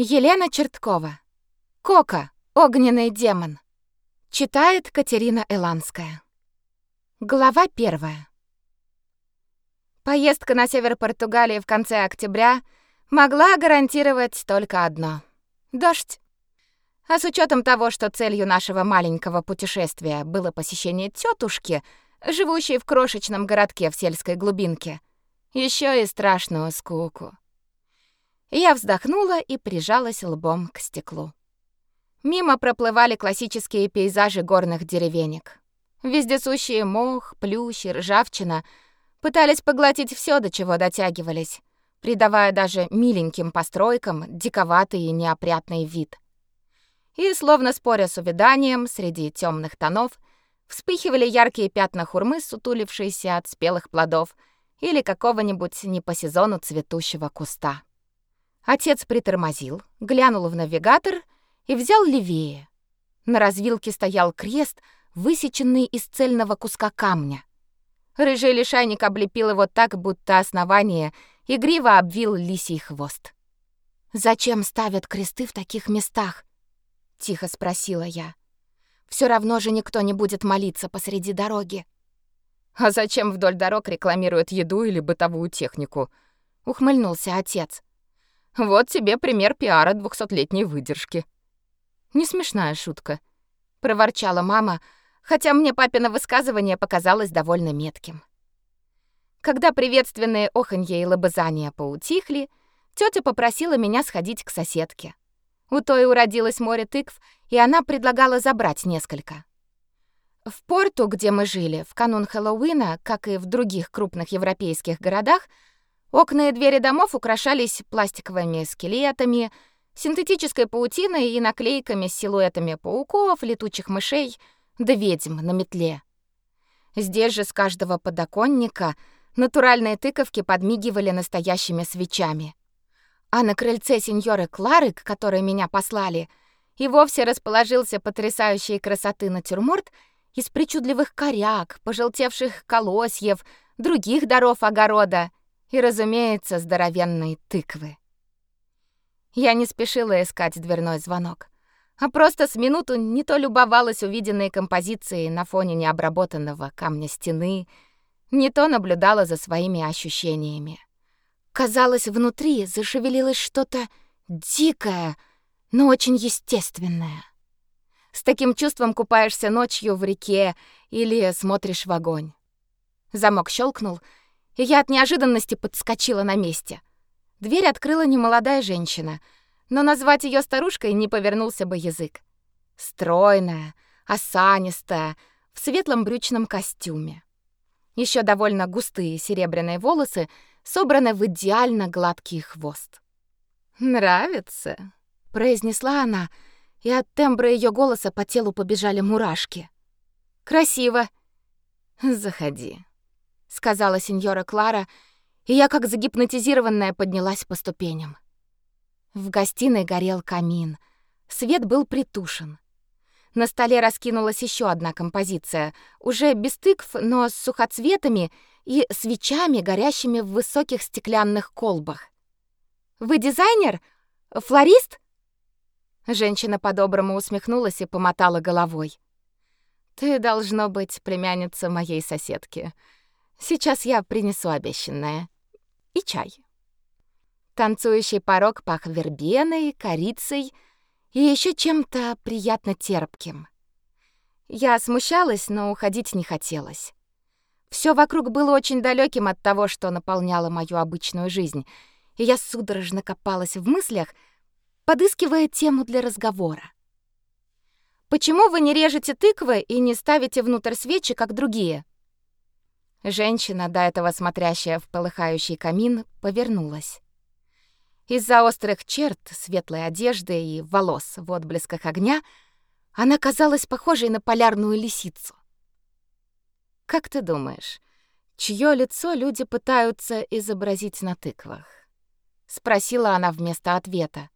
Елена Черткова. Кока. Огненный демон. Читает Катерина Эланская. Глава первая. Поездка на север Португалии в конце октября могла гарантировать только одно — дождь. А с учетом того, что целью нашего маленького путешествия было посещение тетушки, живущей в крошечном городке в сельской глубинке, еще и страшную скуку. Я вздохнула и прижалась лбом к стеклу. Мимо проплывали классические пейзажи горных деревенек. Вездесущие мох, плющ и ржавчина пытались поглотить все, до чего дотягивались, придавая даже миленьким постройкам диковатый и неопрятный вид. И, словно споря с увяданием, среди темных тонов вспыхивали яркие пятна хурмы, сутулившиеся от спелых плодов, или какого-нибудь не по сезону цветущего куста. Отец притормозил, глянул в навигатор и взял левее. На развилке стоял крест, высеченный из цельного куска камня. Рыжий лишайник облепил его так, будто основание игриво обвил лисий хвост. «Зачем ставят кресты в таких местах?» — тихо спросила я. Все равно же никто не будет молиться посреди дороги». «А зачем вдоль дорог рекламируют еду или бытовую технику?» — ухмыльнулся отец. Вот тебе пример пиара двухсотлетней выдержки. Не смешная шутка, проворчала мама, хотя мне папино высказывание показалось довольно метким. Когда приветственные оханье и лобызания поутихли, тетя попросила меня сходить к соседке. У той уродилось море тыкв, и она предлагала забрать несколько. В порту, где мы жили, в канун Хэллоуина, как и в других крупных европейских городах, Окна и двери домов украшались пластиковыми скелетами, синтетической паутиной и наклейками с силуэтами пауков, летучих мышей да ведьм на метле. Здесь же с каждого подоконника натуральные тыковки подмигивали настоящими свечами. А на крыльце сеньоры Клары, к которой меня послали, и вовсе расположился потрясающей красоты натюрморт из причудливых коряк, пожелтевших колосьев, других даров огорода и, разумеется, здоровенной тыквы. Я не спешила искать дверной звонок, а просто с минуту не то любовалась увиденной композицией на фоне необработанного камня стены, не то наблюдала за своими ощущениями. Казалось, внутри зашевелилось что-то дикое, но очень естественное. С таким чувством купаешься ночью в реке или смотришь в огонь. Замок щелкнул, и я от неожиданности подскочила на месте. Дверь открыла немолодая женщина, но назвать ее старушкой не повернулся бы язык. Стройная, осанистая, в светлом брючном костюме. Еще довольно густые серебряные волосы собраны в идеально гладкий хвост. «Нравится?» — произнесла она, и от тембра ее голоса по телу побежали мурашки. «Красиво!» «Заходи», сказала сеньора Клара, и я как загипнотизированная поднялась по ступеням. В гостиной горел камин. Свет был притушен. На столе раскинулась еще одна композиция, уже без тыкв, но с сухоцветами и свечами, горящими в высоких стеклянных колбах. Вы дизайнер? Флорист? Женщина по-доброму усмехнулась и помотала головой. Ты должно быть племянница моей соседки. Сейчас я принесу обещанное. И чай. Танцующий порог пах вербеной, корицей и еще чем-то приятно терпким. Я смущалась, но уходить не хотелось. Все вокруг было очень далеким от того, что наполняло мою обычную жизнь, и я судорожно копалась в мыслях, подыскивая тему для разговора. Почему вы не режете тыквы и не ставите внутрь свечи, как другие? Женщина, до этого смотрящая в полыхающий камин, повернулась. Из-за острых черт светлой одежды и волос в отблесках огня она казалась похожей на полярную лисицу. Как ты думаешь, чье лицо люди пытаются изобразить на тыквах? спросила она вместо ответа.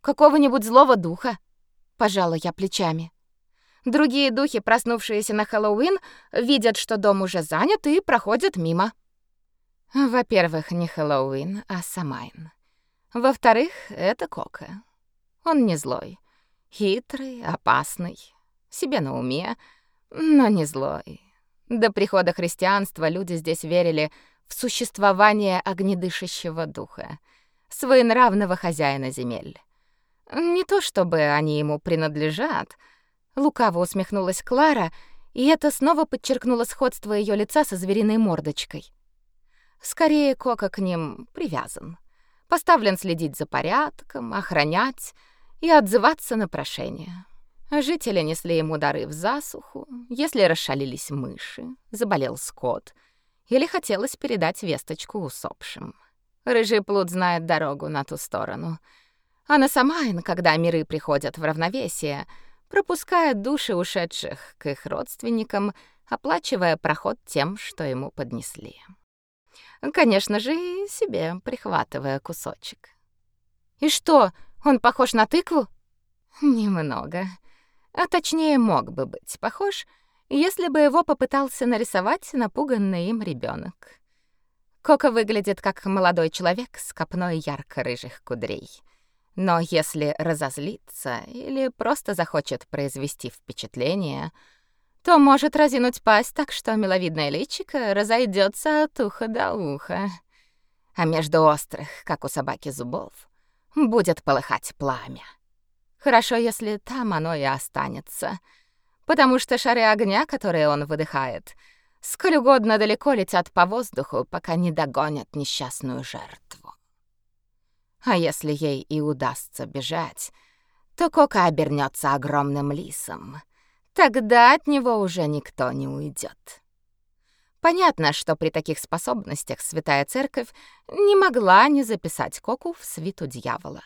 Какого-нибудь злого духа, пожала я плечами. Другие духи, проснувшиеся на Хэллоуин, видят, что дом уже занят и проходят мимо. Во-первых, не Хэллоуин, а Самайн. Во-вторых, это Кока. Он не злой. Хитрый, опасный, себе на уме, но не злой. До прихода христианства люди здесь верили в существование огнедышащего духа, своенравного хозяина земель. Не то чтобы они ему принадлежат. Лукаво усмехнулась Клара, и это снова подчеркнуло сходство ее лица со звериной мордочкой. Скорее, Кока к ним привязан. Поставлен следить за порядком, охранять и отзываться на прошения. Жители несли ему дары в засуху, если расшалились мыши, заболел скот или хотелось передать весточку усопшим. Рыжий плут знает дорогу на ту сторону — а на Самайн, когда миры приходят в равновесие, пропускает души ушедших к их родственникам, оплачивая проход тем, что ему поднесли. Конечно же, и себе прихватывая кусочек. И что, он похож на тыкву? Немного. А точнее, мог бы быть похож, если бы его попытался нарисовать напуганный им ребенок. Кока выглядит как молодой человек с копной ярко-рыжих кудрей — но если разозлится или просто захочет произвести впечатление, то может разинуть пасть так, что миловидное личико разойдется от уха до уха. А между острых, как у собаки зубов, будет полыхать пламя. Хорошо, если там оно и останется, потому что шары огня, которые он выдыхает, сколь угодно далеко летят по воздуху, пока не догонят несчастную жертву. А если ей и удастся бежать, то Кока обернется огромным лисом. Тогда от него уже никто не уйдет. Понятно, что при таких способностях Святая Церковь не могла не записать Коку в свиту дьявола.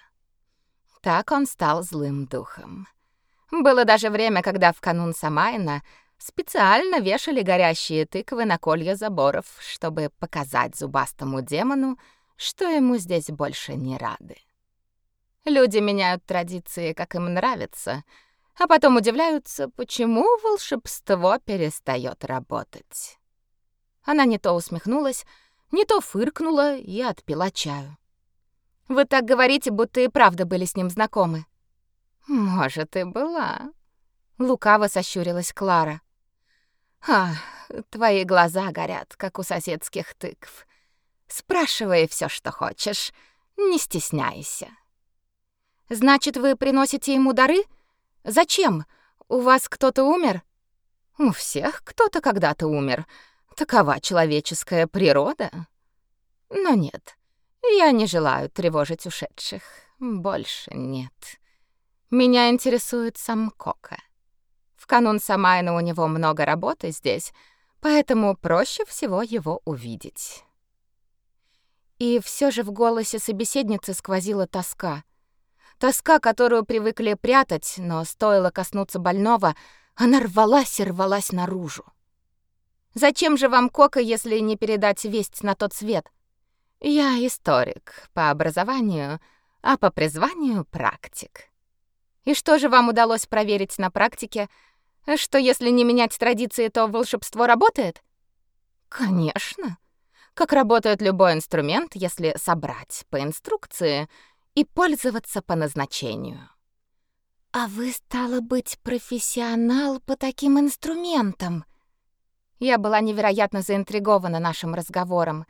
Так он стал злым духом. Было даже время, когда в канун Самайна специально вешали горящие тыквы на колья заборов, чтобы показать зубастому демону, что ему здесь больше не рады. Люди меняют традиции, как им нравится, а потом удивляются, почему волшебство перестает работать. Она не то усмехнулась, не то фыркнула и отпила чаю. Вы так говорите, будто и правда были с ним знакомы. Может, и была. Лукаво сощурилась Клара. А, твои глаза горят, как у соседских тыкв. Спрашивай все, что хочешь. Не стесняйся. Значит, вы приносите ему дары? Зачем? У вас кто-то умер? У всех кто-то когда-то умер. Такова человеческая природа. Но нет, я не желаю тревожить ушедших. Больше нет. Меня интересует сам Кока. В канун Самайна у него много работы здесь, поэтому проще всего его увидеть. И все же в голосе собеседницы сквозила тоска. Тоска, которую привыкли прятать, но стоило коснуться больного, она рвалась и рвалась наружу. «Зачем же вам Кока, если не передать весть на тот свет? Я историк по образованию, а по призванию — практик. И что же вам удалось проверить на практике? Что если не менять традиции, то волшебство работает?» «Конечно», как работает любой инструмент, если собрать по инструкции и пользоваться по назначению. А вы стало быть профессионал по таким инструментам. Я была невероятно заинтригована нашим разговором.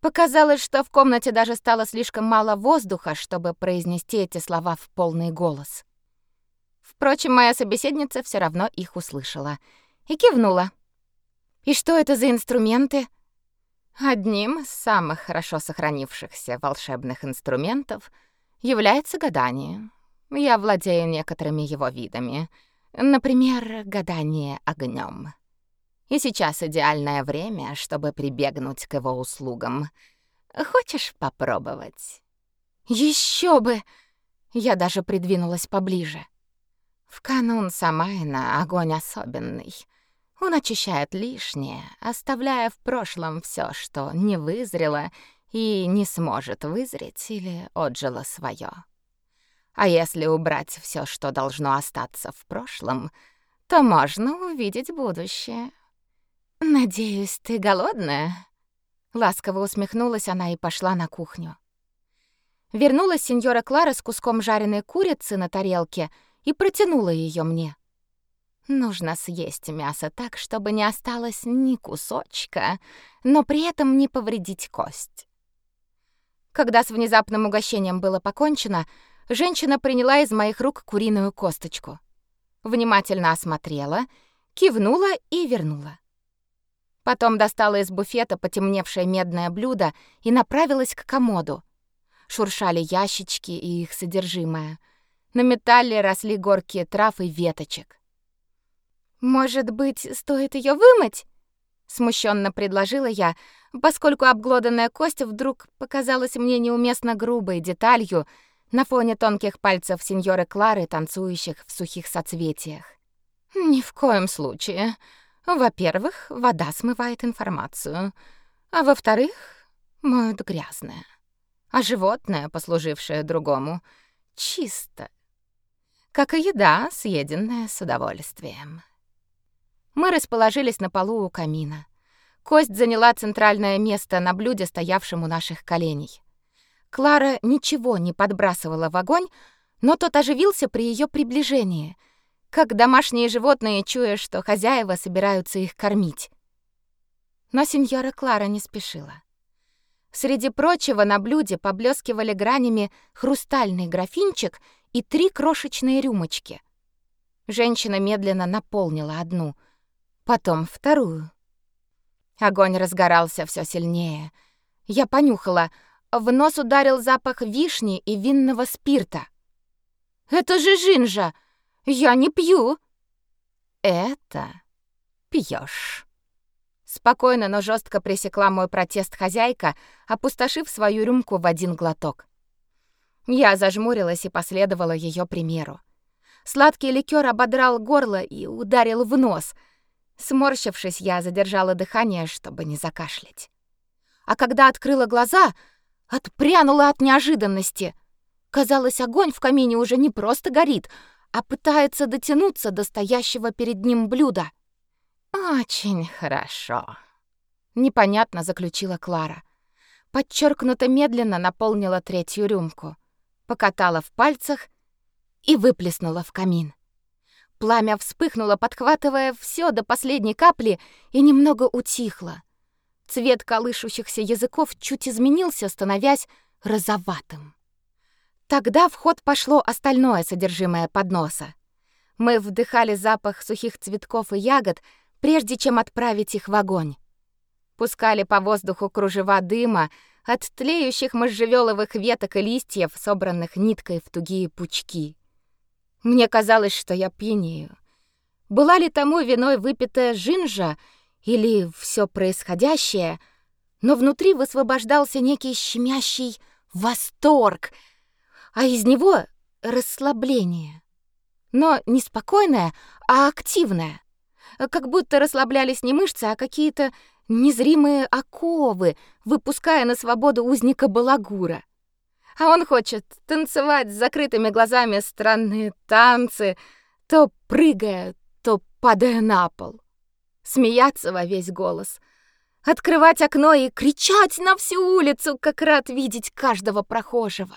Показалось, что в комнате даже стало слишком мало воздуха, чтобы произнести эти слова в полный голос. Впрочем, моя собеседница все равно их услышала и кивнула. И что это за инструменты? Одним из самых хорошо сохранившихся волшебных инструментов является гадание. Я владею некоторыми его видами. Например, гадание огнем. И сейчас идеальное время, чтобы прибегнуть к его услугам. Хочешь попробовать? Еще бы! Я даже придвинулась поближе. В канун Самайна огонь особенный — он очищает лишнее, оставляя в прошлом все, что не вызрело и не сможет вызреть или отжило свое. А если убрать все, что должно остаться в прошлом, то можно увидеть будущее. «Надеюсь, ты голодная?» Ласково усмехнулась она и пошла на кухню. Вернулась сеньора Клара с куском жареной курицы на тарелке и протянула ее мне. Нужно съесть мясо так, чтобы не осталось ни кусочка, но при этом не повредить кость. Когда с внезапным угощением было покончено, женщина приняла из моих рук куриную косточку. Внимательно осмотрела, кивнула и вернула. Потом достала из буфета потемневшее медное блюдо и направилась к комоду. Шуршали ящички и их содержимое. На металле росли горки трав и веточек. «Может быть, стоит ее вымыть?» Смущенно предложила я, поскольку обглоданная кость вдруг показалась мне неуместно грубой деталью на фоне тонких пальцев сеньоры Клары, танцующих в сухих соцветиях. «Ни в коем случае. Во-первых, вода смывает информацию, а во-вторых, моют грязное. А животное, послужившее другому, чисто. Как и еда, съеденная с удовольствием». Мы расположились на полу у камина. Кость заняла центральное место на блюде, стоявшем у наших коленей. Клара ничего не подбрасывала в огонь, но тот оживился при ее приближении, как домашние животные, чуя, что хозяева собираются их кормить. Но сеньора Клара не спешила. Среди прочего на блюде поблескивали гранями хрустальный графинчик и три крошечные рюмочки. Женщина медленно наполнила одну — потом вторую. Огонь разгорался все сильнее. Я понюхала. В нос ударил запах вишни и винного спирта. «Это же жинжа! Я не пью!» «Это пьешь. Спокойно, но жестко пресекла мой протест хозяйка, опустошив свою рюмку в один глоток. Я зажмурилась и последовала ее примеру. Сладкий ликер ободрал горло и ударил в нос — Сморщившись, я задержала дыхание, чтобы не закашлять. А когда открыла глаза, отпрянула от неожиданности. Казалось, огонь в камине уже не просто горит, а пытается дотянуться до стоящего перед ним блюда. «Очень хорошо», — непонятно заключила Клара. Подчеркнуто медленно наполнила третью рюмку, покатала в пальцах и выплеснула в камин. Пламя вспыхнуло, подхватывая все до последней капли, и немного утихло. Цвет колышущихся языков чуть изменился, становясь розоватым. Тогда в ход пошло остальное содержимое подноса. Мы вдыхали запах сухих цветков и ягод, прежде чем отправить их в огонь. Пускали по воздуху кружева дыма от тлеющих можжевеловых веток и листьев, собранных ниткой в тугие пучки. Мне казалось, что я пьянею. Была ли тому виной выпитая жинжа или все происходящее, но внутри высвобождался некий щемящий восторг, а из него расслабление. Но не спокойное, а активное. Как будто расслаблялись не мышцы, а какие-то незримые оковы, выпуская на свободу узника балагура а он хочет танцевать с закрытыми глазами странные танцы, то прыгая, то падая на пол. Смеяться во весь голос. Открывать окно и кричать на всю улицу, как рад видеть каждого прохожего.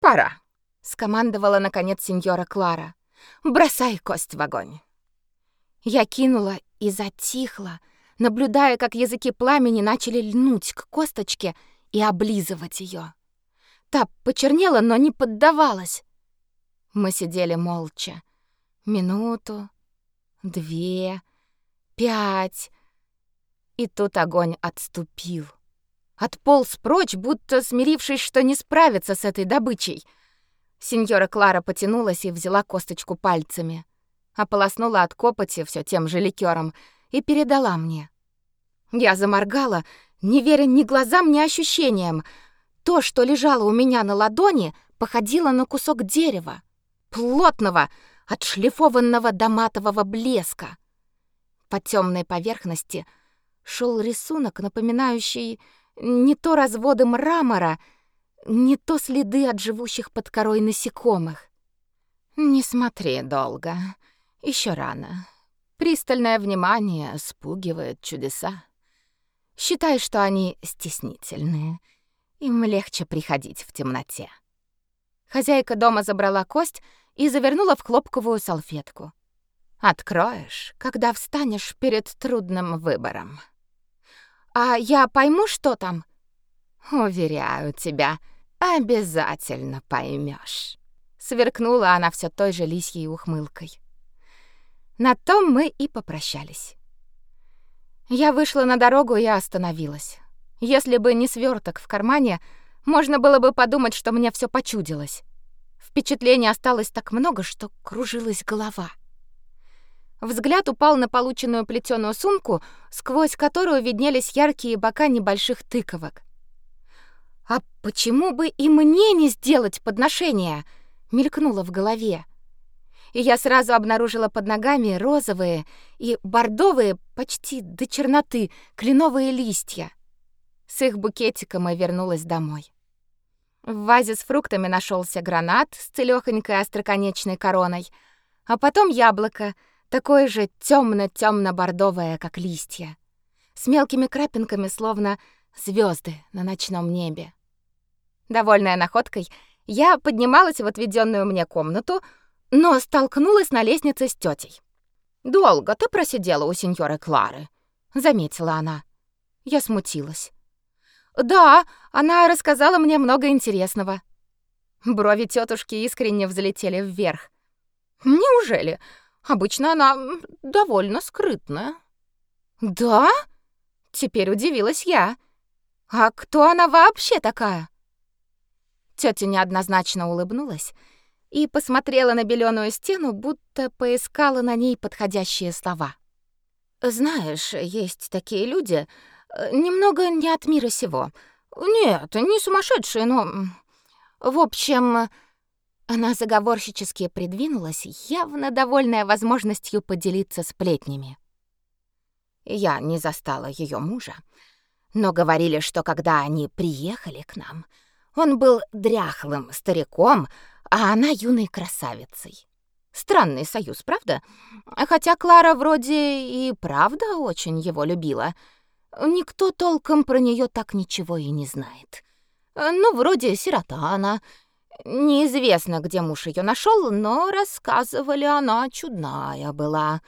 «Пора», — скомандовала, наконец, сеньора Клара. «Бросай кость в огонь». Я кинула и затихла, наблюдая, как языки пламени начали льнуть к косточке и облизывать ее. Та почернела, но не поддавалась. Мы сидели молча. Минуту, две, пять. И тут огонь отступил. Отполз прочь, будто смирившись, что не справится с этой добычей. Сеньора Клара потянулась и взяла косточку пальцами. Ополоснула от копоти все тем же ликером и передала мне. Я заморгала, не веря ни глазам, ни ощущениям. То, что лежало у меня на ладони, походило на кусок дерева, плотного, отшлифованного до матового блеска. По темной поверхности шел рисунок, напоминающий не то разводы мрамора, не то следы от живущих под корой насекомых. Не смотри долго, еще рано. Пристальное внимание спугивает чудеса. Считай, что они стеснительные — Им легче приходить в темноте. Хозяйка дома забрала кость и завернула в хлопковую салфетку. Откроешь, когда встанешь перед трудным выбором. А я пойму, что там? Уверяю тебя, обязательно поймешь. Сверкнула она все той же лисьей ухмылкой. На том мы и попрощались. Я вышла на дорогу и остановилась. Если бы не сверток в кармане, можно было бы подумать, что мне все почудилось. Впечатлений осталось так много, что кружилась голова. Взгляд упал на полученную плетеную сумку, сквозь которую виднелись яркие бока небольших тыковок. А почему бы и мне не сделать подношение? мелькнуло в голове. И я сразу обнаружила под ногами розовые и бордовые, почти до черноты, кленовые листья. С их букетиком я вернулась домой. В вазе с фруктами нашелся гранат с целёхонькой остроконечной короной, а потом яблоко, такое же темно темно бордовое как листья, с мелкими крапинками, словно звезды на ночном небе. Довольная находкой, я поднималась в отведенную мне комнату, но столкнулась на лестнице с тетей. «Долго ты просидела у сеньоры Клары», — заметила она. Я смутилась. Да, она рассказала мне много интересного. Брови тетушки искренне взлетели вверх. Неужели? Обычно она довольно скрытная. Да? Теперь удивилась я. А кто она вообще такая? Тётя неоднозначно улыбнулась и посмотрела на беленую стену, будто поискала на ней подходящие слова. Знаешь, есть такие люди, немного не от мира сего. Нет, не сумасшедшие, но... В общем, она заговорщически придвинулась, явно довольная возможностью поделиться сплетнями. Я не застала ее мужа, но говорили, что когда они приехали к нам, он был дряхлым стариком, а она юной красавицей. Странный союз, правда? Хотя Клара вроде и правда очень его любила — Никто толком про нее так ничего и не знает. Ну, вроде сирота она. Неизвестно, где муж ее нашел, но рассказывали, она чудная была.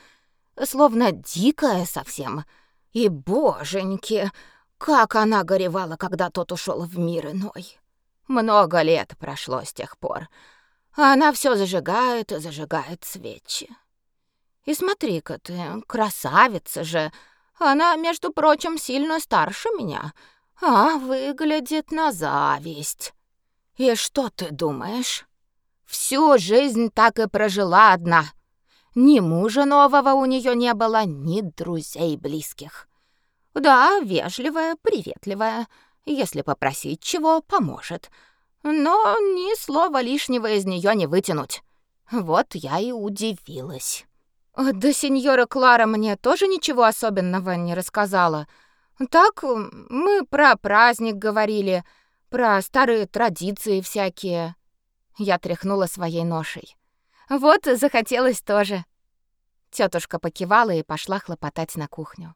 Словно дикая совсем. И, боженьки, как она горевала, когда тот ушел в мир иной. Много лет прошло с тех пор. А она все зажигает и зажигает свечи. И смотри-ка ты, красавица же, — она, между прочим, сильно старше меня, а выглядит на зависть. И что ты думаешь? Всю жизнь так и прожила одна. Ни мужа нового у нее не было, ни друзей близких. Да, вежливая, приветливая. Если попросить чего, поможет. Но ни слова лишнего из нее не вытянуть. Вот я и удивилась. Да сеньора Клара мне тоже ничего особенного не рассказала. Так мы про праздник говорили, про старые традиции всякие. Я тряхнула своей ношей. Вот захотелось тоже. Тетушка покивала и пошла хлопотать на кухню.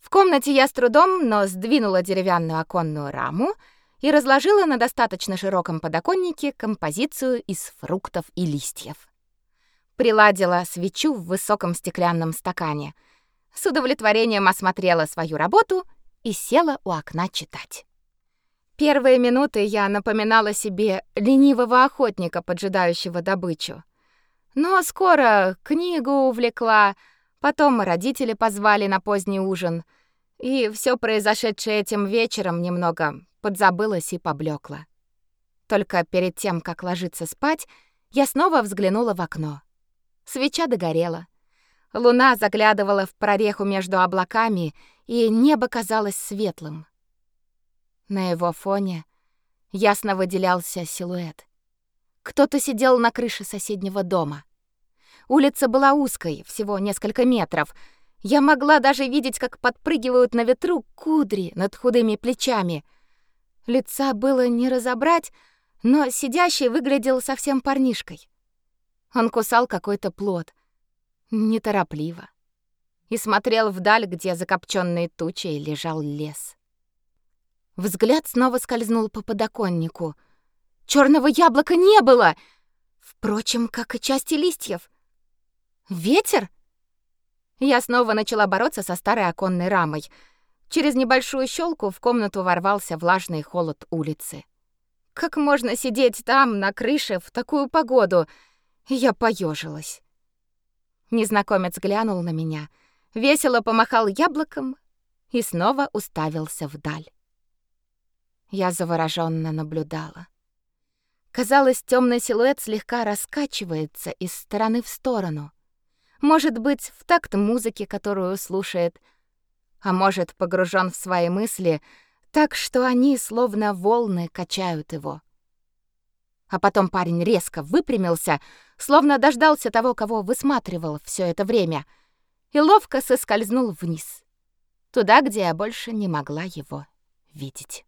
В комнате я с трудом, но сдвинула деревянную оконную раму и разложила на достаточно широком подоконнике композицию из фруктов и листьев приладила свечу в высоком стеклянном стакане. С удовлетворением осмотрела свою работу и села у окна читать. Первые минуты я напоминала себе ленивого охотника, поджидающего добычу. Но скоро книгу увлекла, потом родители позвали на поздний ужин, и все произошедшее этим вечером немного подзабылось и поблекло. Только перед тем, как ложиться спать, я снова взглянула в окно. Свеча догорела. Луна заглядывала в прореху между облаками, и небо казалось светлым. На его фоне ясно выделялся силуэт. Кто-то сидел на крыше соседнего дома. Улица была узкой, всего несколько метров. Я могла даже видеть, как подпрыгивают на ветру кудри над худыми плечами. Лица было не разобрать, но сидящий выглядел совсем парнишкой. Он кусал какой-то плод, неторопливо, и смотрел вдаль, где закопченной тучей лежал лес. Взгляд снова скользнул по подоконнику. Черного яблока не было! Впрочем, как и части листьев. Ветер? Я снова начала бороться со старой оконной рамой. Через небольшую щелку в комнату ворвался влажный холод улицы. Как можно сидеть там, на крыше, в такую погоду? Я поежилась. Незнакомец глянул на меня, весело помахал яблоком и снова уставился вдаль. Я завороженно наблюдала. Казалось, темный силуэт слегка раскачивается из стороны в сторону. Может быть, в такт музыки, которую слушает, а может, погружен в свои мысли, так что они словно волны качают его. А потом парень резко выпрямился, словно дождался того, кого высматривал все это время, и ловко соскользнул вниз, туда, где я больше не могла его видеть.